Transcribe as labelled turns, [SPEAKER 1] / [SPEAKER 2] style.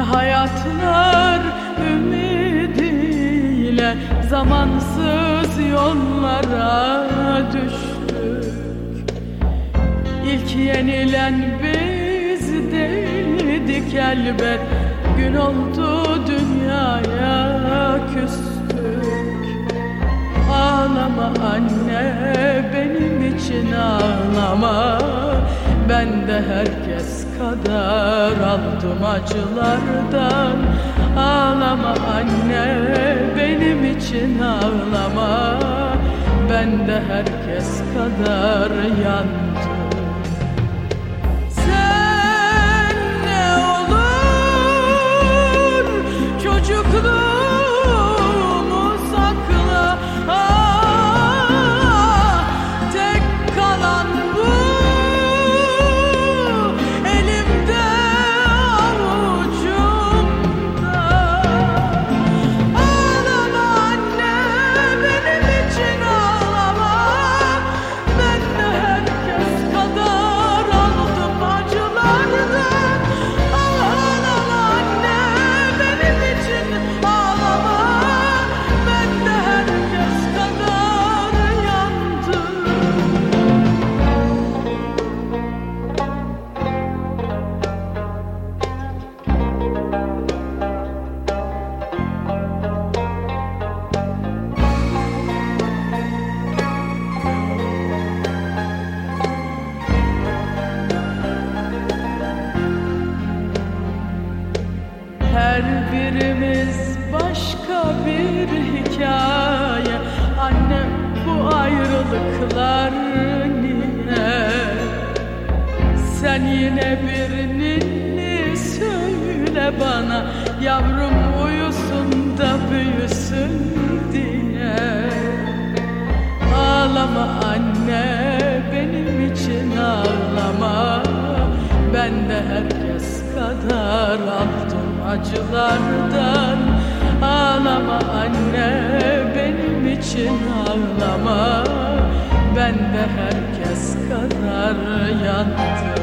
[SPEAKER 1] aşklar ümidiyle Zamansız yollara düştük. İlk yenilen biz değildik elbet Gün oldu dünyaya küstük. Ağlama anne benim için ağlama Ben de herkes kadar aldım acılardan. Ağlama anne benim için ağlama. Ben de herkes kadar yandım birimiz başka bir hikaye. Annem bu ayrılıklar niye Sen yine bir ninni söyle bana. Yavrum uyusun da büyüsün diye. Ağlama anne benim için ağlama. Ben de herkes kadar aldım acılardan Ağlama anne benim için ağlama. Ben de herkes kadar yandım